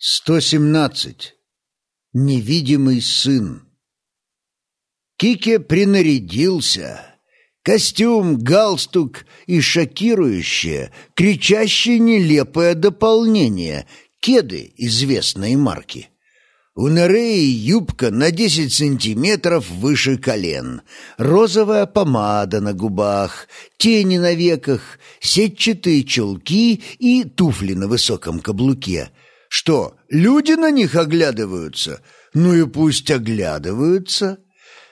117. Невидимый сын. Кике принарядился. Костюм, галстук и шокирующее, кричащее нелепое дополнение — кеды известной марки. У Нереи юбка на десять сантиметров выше колен, розовая помада на губах, тени на веках, сетчатые чулки и туфли на высоком каблуке — что, люди на них оглядываются? Ну и пусть оглядываются.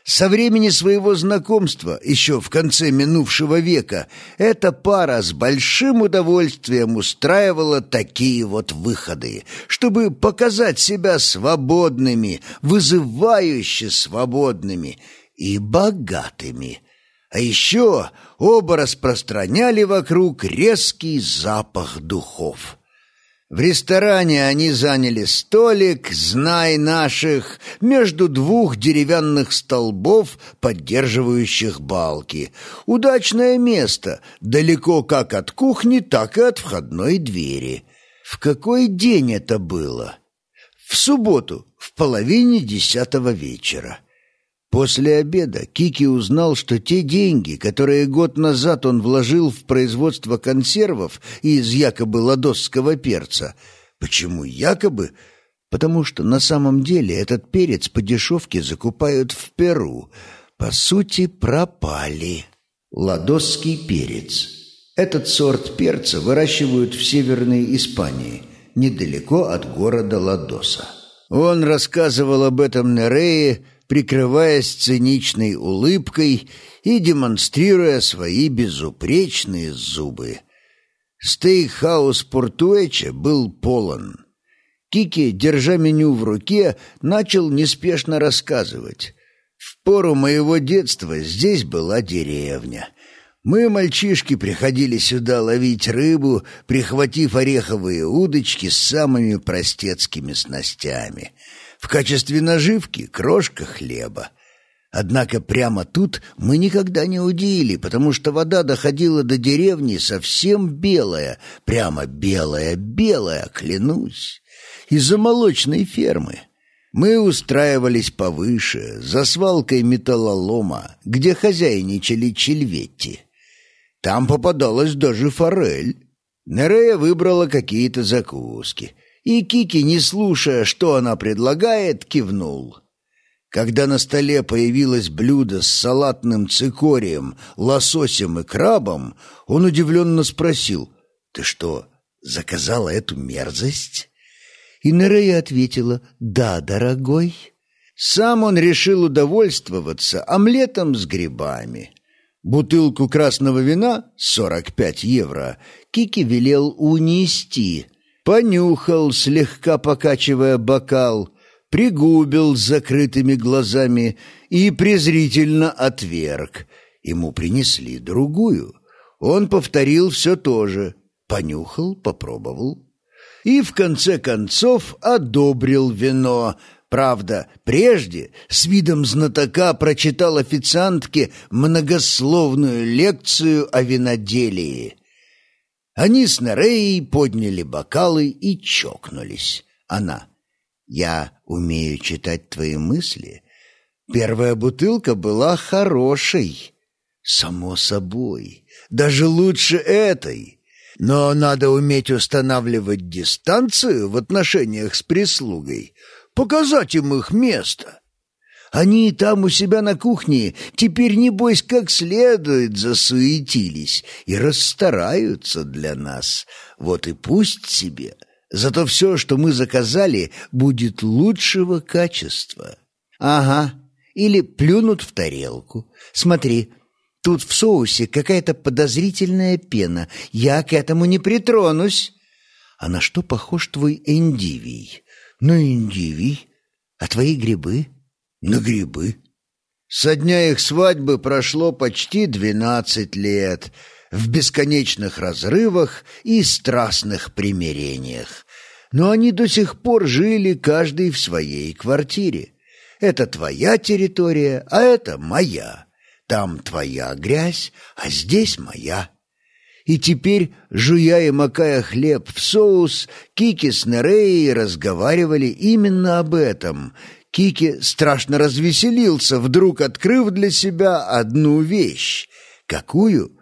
Со времени своего знакомства, еще в конце минувшего века, эта пара с большим удовольствием устраивала такие вот выходы, чтобы показать себя свободными, вызывающе свободными и богатыми. А еще оба распространяли вокруг резкий запах духов. В ресторане они заняли столик, знай наших, между двух деревянных столбов, поддерживающих балки. Удачное место, далеко как от кухни, так и от входной двери. В какой день это было? В субботу, в половине десятого вечера. После обеда Кики узнал, что те деньги, которые год назад он вложил в производство консервов из якобы ладосского перца, почему якобы? Потому что на самом деле этот перец по дешевке закупают в Перу, по сути пропали. Ладосский перец. Этот сорт перца выращивают в Северной Испании, недалеко от города Ладоса. Он рассказывал об этом Нерее, прикрываясь циничной улыбкой и демонстрируя свои безупречные зубы. Стейкхаус Портуэча был полон. Кики, держа меню в руке, начал неспешно рассказывать. «В пору моего детства здесь была деревня». Мы, мальчишки, приходили сюда ловить рыбу, прихватив ореховые удочки с самыми простецкими снастями. В качестве наживки крошка хлеба. Однако прямо тут мы никогда не удили, потому что вода доходила до деревни совсем белая, прямо белая-белая, клянусь, из-за молочной фермы. Мы устраивались повыше, за свалкой металлолома, где хозяйничали чельветти. Там попадалась даже форель. Нерея выбрала какие-то закуски — и Кики, не слушая, что она предлагает, кивнул. Когда на столе появилось блюдо с салатным цикорием, лососем и крабом, он удивленно спросил, «Ты что, заказала эту мерзость?» И Нерея ответила, «Да, дорогой». Сам он решил удовольствоваться омлетом с грибами. Бутылку красного вина, 45 евро, Кики велел унести, понюхал, слегка покачивая бокал, пригубил с закрытыми глазами и презрительно отверг. Ему принесли другую. Он повторил все то же, понюхал, попробовал. И в конце концов одобрил вино. Правда, прежде с видом знатока прочитал официантке многословную лекцию о виноделии — они с Нереей подняли бокалы и чокнулись. Она. «Я умею читать твои мысли. Первая бутылка была хорошей. Само собой. Даже лучше этой. Но надо уметь устанавливать дистанцию в отношениях с прислугой, показать им их место. Они там у себя на кухне теперь, небось, как следует засуетились и расстараются для нас. Вот и пусть себе. Зато все, что мы заказали, будет лучшего качества. Ага, или плюнут в тарелку. Смотри, тут в соусе какая-то подозрительная пена. Я к этому не притронусь. А на что похож твой эндивий? Ну, эндивий. А твои грибы? На грибы. Со дня их свадьбы прошло почти двенадцать лет в бесконечных разрывах и страстных примирениях. Но они до сих пор жили каждый в своей квартире. Это твоя территория, а это моя. Там твоя грязь, а здесь моя. И теперь, жуя и макая хлеб в соус, Кики с Нереей разговаривали именно об этом. Кики страшно развеселился, вдруг открыв для себя одну вещь. Какую?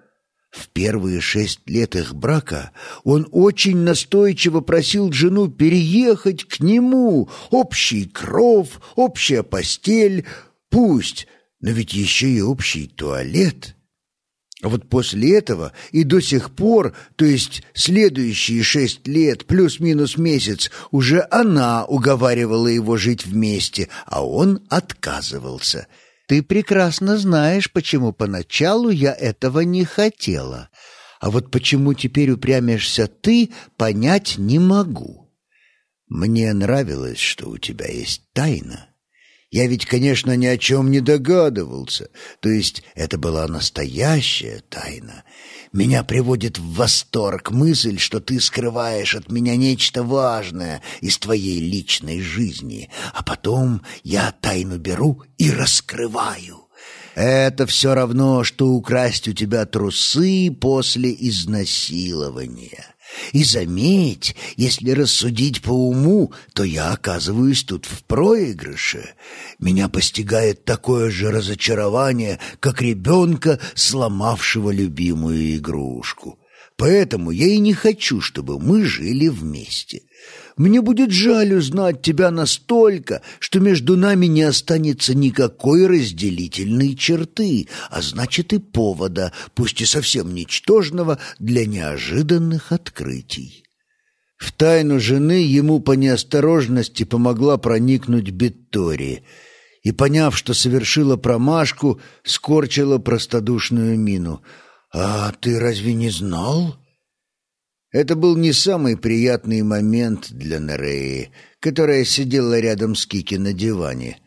В первые шесть лет их брака он очень настойчиво просил жену переехать к нему. Общий кров, общая постель, пусть, но ведь еще и общий туалет. А вот после этого и до сих пор, то есть следующие шесть лет плюс-минус месяц, уже она уговаривала его жить вместе, а он отказывался – ты прекрасно знаешь, почему поначалу я этого не хотела. А вот почему теперь упрямишься ты, понять не могу. Мне нравилось, что у тебя есть тайна. Я ведь, конечно, ни о чем не догадывался. То есть это была настоящая тайна. Меня приводит в восторг мысль, что ты скрываешь от меня нечто важное из твоей личной жизни, а потом я тайну беру и раскрываю. Это все равно, что украсть у тебя трусы после изнасилования. И заметь, если рассудить по уму, то я оказываюсь тут в проигрыше. Меня постигает такое же разочарование, как ребенка, сломавшего любимую игрушку. Поэтому я и не хочу, чтобы мы жили вместе. Мне будет жаль узнать тебя настолько, что между нами не останется никакой разделительной черты, а значит и повода, пусть и совсем ничтожного, для неожиданных открытий. В тайну жены ему по неосторожности помогла проникнуть Беттори, и, поняв, что совершила промашку, скорчила простодушную мину. «А ты разве не знал?» Это был не самый приятный момент для Нереи, которая сидела рядом с Кики на диване.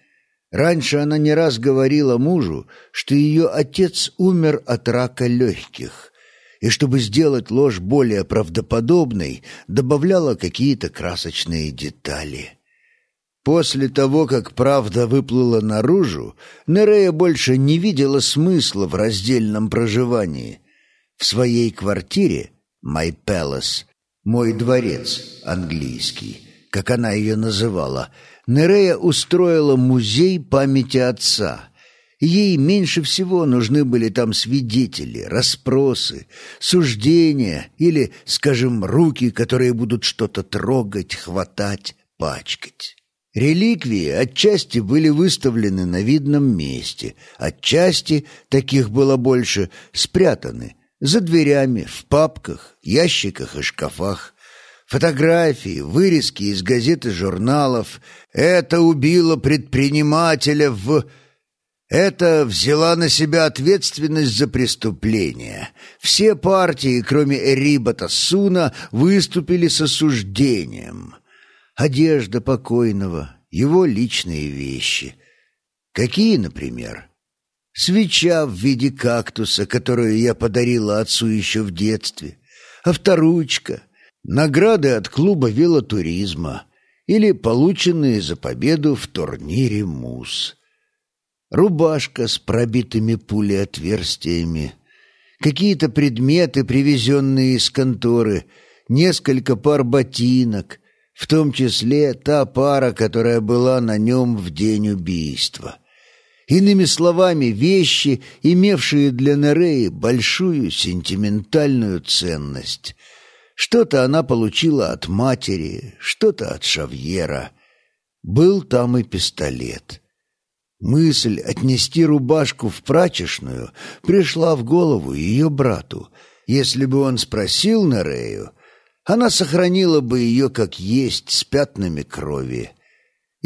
Раньше она не раз говорила мужу, что ее отец умер от рака легких, и чтобы сделать ложь более правдоподобной, добавляла какие-то красочные детали. После того, как правда выплыла наружу, Нерея больше не видела смысла в раздельном проживании. В своей квартире «My Palace», «Мой дворец» английский, как она ее называла, Нерея устроила музей памяти отца. Ей меньше всего нужны были там свидетели, расспросы, суждения или, скажем, руки, которые будут что-то трогать, хватать, пачкать. Реликвии отчасти были выставлены на видном месте, отчасти, таких было больше, спрятаны, за дверями, в папках, ящиках и шкафах. Фотографии, вырезки из газет и журналов. Это убило предпринимателя в... Это взяла на себя ответственность за преступление. Все партии, кроме Эриба Суна, выступили с осуждением. Одежда покойного, его личные вещи. Какие, например? Свеча в виде кактуса, которую я подарила отцу еще в детстве, авторучка, награды от клуба велотуризма или полученные за победу в турнире МУС, рубашка с пробитыми пулеотверстиями, какие-то предметы, привезенные из конторы, несколько пар ботинок, в том числе та пара, которая была на нем в день убийства — Иными словами, вещи, имевшие для Нереи большую сентиментальную ценность. Что-то она получила от матери, что-то от Шавьера. Был там и пистолет. Мысль отнести рубашку в прачечную пришла в голову ее брату. Если бы он спросил Нерею, она сохранила бы ее как есть с пятнами крови.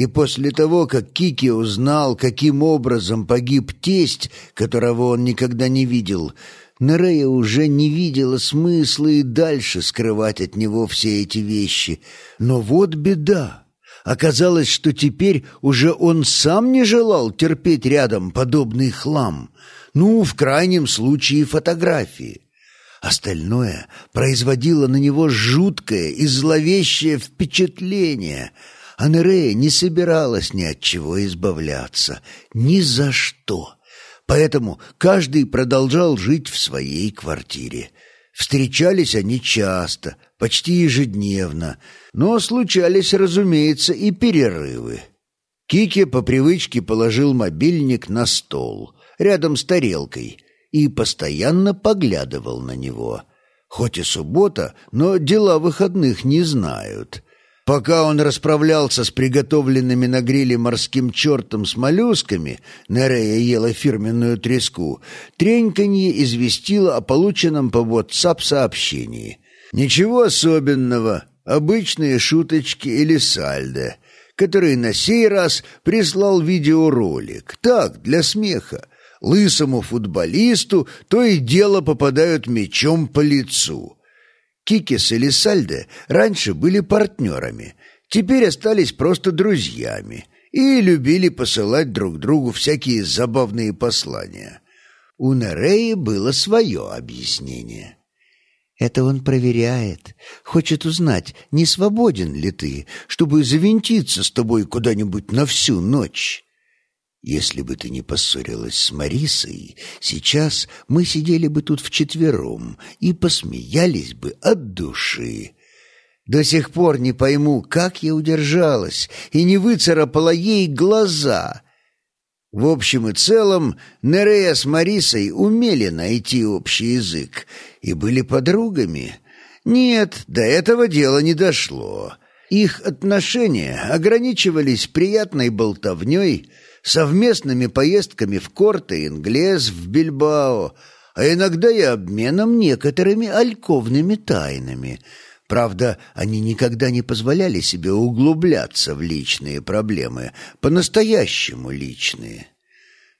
И после того, как Кики узнал, каким образом погиб тесть, которого он никогда не видел, Нерея уже не видела смысла и дальше скрывать от него все эти вещи. Но вот беда. Оказалось, что теперь уже он сам не желал терпеть рядом подобный хлам. Ну, в крайнем случае, фотографии. Остальное производило на него жуткое и зловещее впечатление — а Нерея не собиралась ни от чего избавляться, ни за что. Поэтому каждый продолжал жить в своей квартире. Встречались они часто, почти ежедневно, но случались, разумеется, и перерывы. Кике по привычке положил мобильник на стол, рядом с тарелкой, и постоянно поглядывал на него. Хоть и суббота, но дела выходных не знают. Пока он расправлялся с приготовленными на гриле морским чертом с моллюсками, Нерея ела фирменную треску, треньканье известило о полученном по WhatsApp сообщении. Ничего особенного, обычные шуточки или сальдо, который на сей раз прислал видеоролик, так, для смеха. Лысому футболисту то и дело попадают мечом по лицу. Кикис и Лисальде раньше были партнерами, теперь остались просто друзьями и любили посылать друг другу всякие забавные послания. У Нереи было свое объяснение. Это он проверяет, хочет узнать, не свободен ли ты, чтобы завинтиться с тобой куда-нибудь на всю ночь. Если бы ты не поссорилась с Марисой, сейчас мы сидели бы тут вчетвером и посмеялись бы от души. До сих пор не пойму, как я удержалась и не выцарапала ей глаза. В общем и целом, Нерея с Марисой умели найти общий язык и были подругами. Нет, до этого дела не дошло. Их отношения ограничивались приятной болтовней, совместными поездками в Корте Инглес, в Бильбао, а иногда и обменом некоторыми альковными тайнами. Правда, они никогда не позволяли себе углубляться в личные проблемы, по-настоящему личные.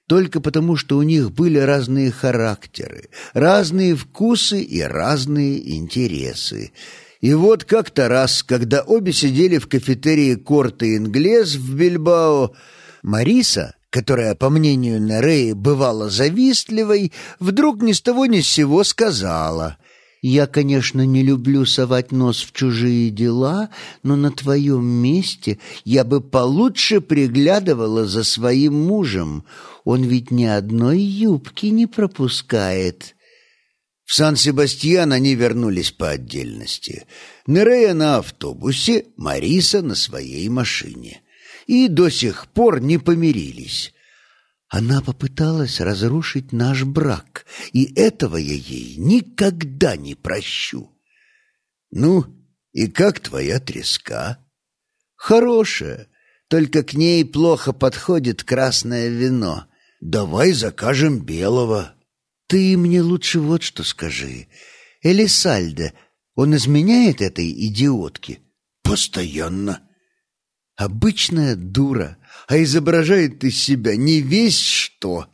Только потому, что у них были разные характеры, разные вкусы и разные интересы. И вот как-то раз, когда обе сидели в кафетерии Корте Инглес в Бильбао, Мариса, которая, по мнению Нереи, бывала завистливой, вдруг ни с того ни с сего сказала «Я, конечно, не люблю совать нос в чужие дела, но на твоем месте я бы получше приглядывала за своим мужем. Он ведь ни одной юбки не пропускает». В Сан-Себастьян они вернулись по отдельности. Нерея на автобусе, Мариса на своей машине и до сих пор не помирились. Она попыталась разрушить наш брак, и этого я ей никогда не прощу. Ну, и как твоя треска? Хорошая, только к ней плохо подходит красное вино. Давай закажем белого. Ты мне лучше вот что скажи. Элисальда, он изменяет этой идиотке? Постоянно. Обычная дура, а изображает из себя не весь что.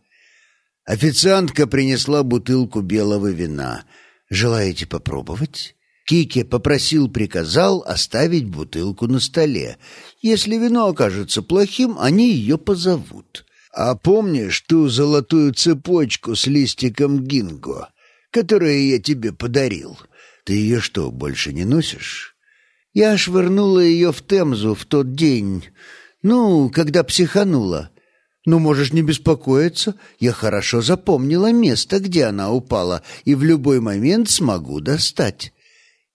Официантка принесла бутылку белого вина. «Желаете попробовать?» Кике попросил, приказал оставить бутылку на столе. Если вино окажется плохим, они ее позовут. А помнишь ту золотую цепочку с листиком гинго, которую я тебе подарил? Ты ее что, больше не носишь? Я швырнула ее в Темзу в тот день, ну, когда психанула. Но можешь не беспокоиться, я хорошо запомнила место, где она упала, и в любой момент смогу достать.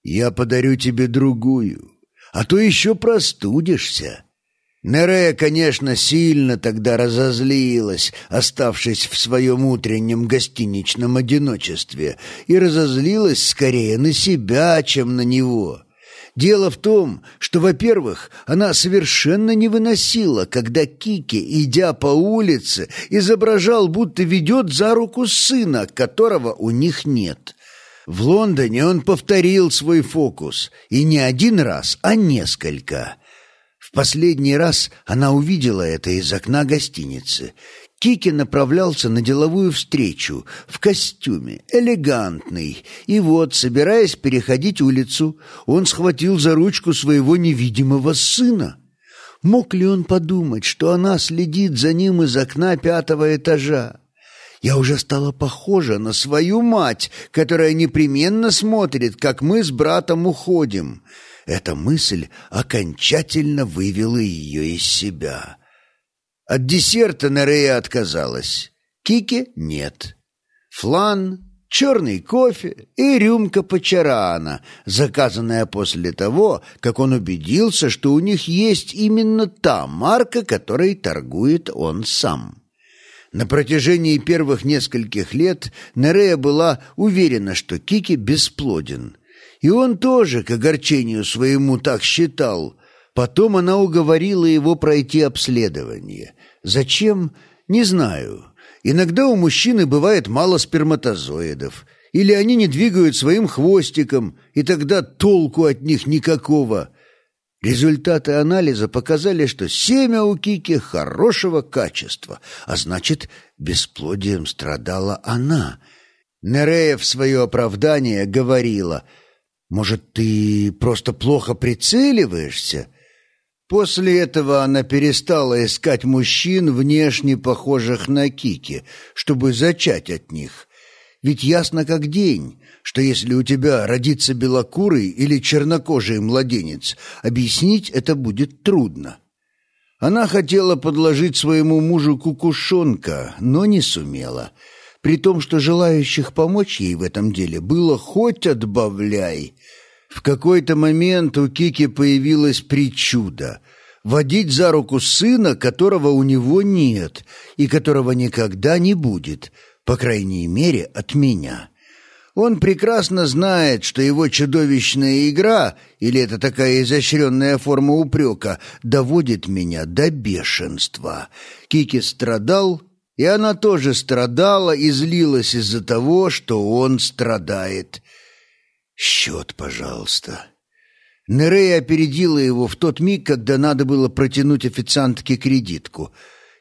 Я подарю тебе другую, а то еще простудишься». Нерея, конечно, сильно тогда разозлилась, оставшись в своем утреннем гостиничном одиночестве, и разозлилась скорее на себя, чем на него. Дело в том, что, во-первых, она совершенно не выносила, когда Кики, идя по улице, изображал, будто ведет за руку сына, которого у них нет. В Лондоне он повторил свой фокус, и не один раз, а несколько. В последний раз она увидела это из окна гостиницы Кики направлялся на деловую встречу в костюме, элегантный, и вот, собираясь переходить улицу, он схватил за ручку своего невидимого сына. Мог ли он подумать, что она следит за ним из окна пятого этажа? Я уже стала похожа на свою мать, которая непременно смотрит, как мы с братом уходим. Эта мысль окончательно вывела ее из себя. От десерта Нерея отказалась. Кики нет. Флан, черный кофе и рюмка пачарана, заказанная после того, как он убедился, что у них есть именно та марка, которой торгует он сам. На протяжении первых нескольких лет Нерея была уверена, что Кики бесплоден. И он тоже, к огорчению своему, так считал. Потом она уговорила его пройти обследование. Зачем? Не знаю. Иногда у мужчины бывает мало сперматозоидов, или они не двигают своим хвостиком, и тогда толку от них никакого. Результаты анализа показали, что семя у Кики хорошего качества, а значит, бесплодием страдала она. Нерея в свое оправдание говорила, «Может, ты просто плохо прицеливаешься?» После этого она перестала искать мужчин, внешне похожих на Кики, чтобы зачать от них. Ведь ясно как день, что если у тебя родится белокурый или чернокожий младенец, объяснить это будет трудно. Она хотела подложить своему мужу кукушонка, но не сумела, при том, что желающих помочь ей в этом деле было хоть отбавляй – в какой-то момент у Кики появилась причуда — водить за руку сына, которого у него нет и которого никогда не будет, по крайней мере, от меня. Он прекрасно знает, что его чудовищная игра, или это такая изощренная форма упрека, доводит меня до бешенства. Кики страдал, и она тоже страдала и злилась из-за того, что он страдает. «Счет, пожалуйста». Нерея опередила его в тот миг, когда надо было протянуть официантке кредитку.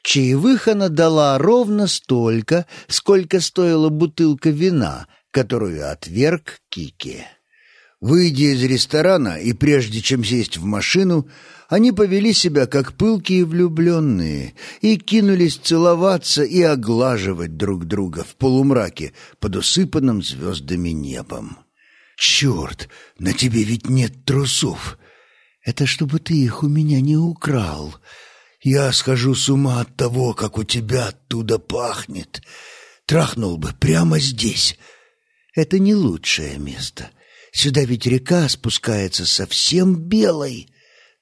Чаевых она дала ровно столько, сколько стоила бутылка вина, которую отверг Кики. Выйдя из ресторана и прежде чем сесть в машину, они повели себя как пылкие влюбленные и кинулись целоваться и оглаживать друг друга в полумраке под усыпанным звездами небом. «Черт, на тебе ведь нет трусов. Это чтобы ты их у меня не украл. Я схожу с ума от того, как у тебя оттуда пахнет. Трахнул бы прямо здесь. Это не лучшее место. Сюда ведь река спускается совсем белой.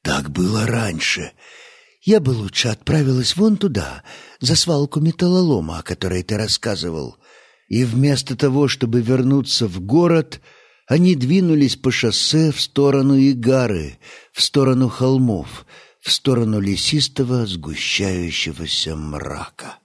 Так было раньше. Я бы лучше отправилась вон туда, за свалку металлолома, о которой ты рассказывал. И вместо того, чтобы вернуться в город они двинулись по шоссе в сторону Игары, в сторону холмов, в сторону лесистого сгущающегося мрака.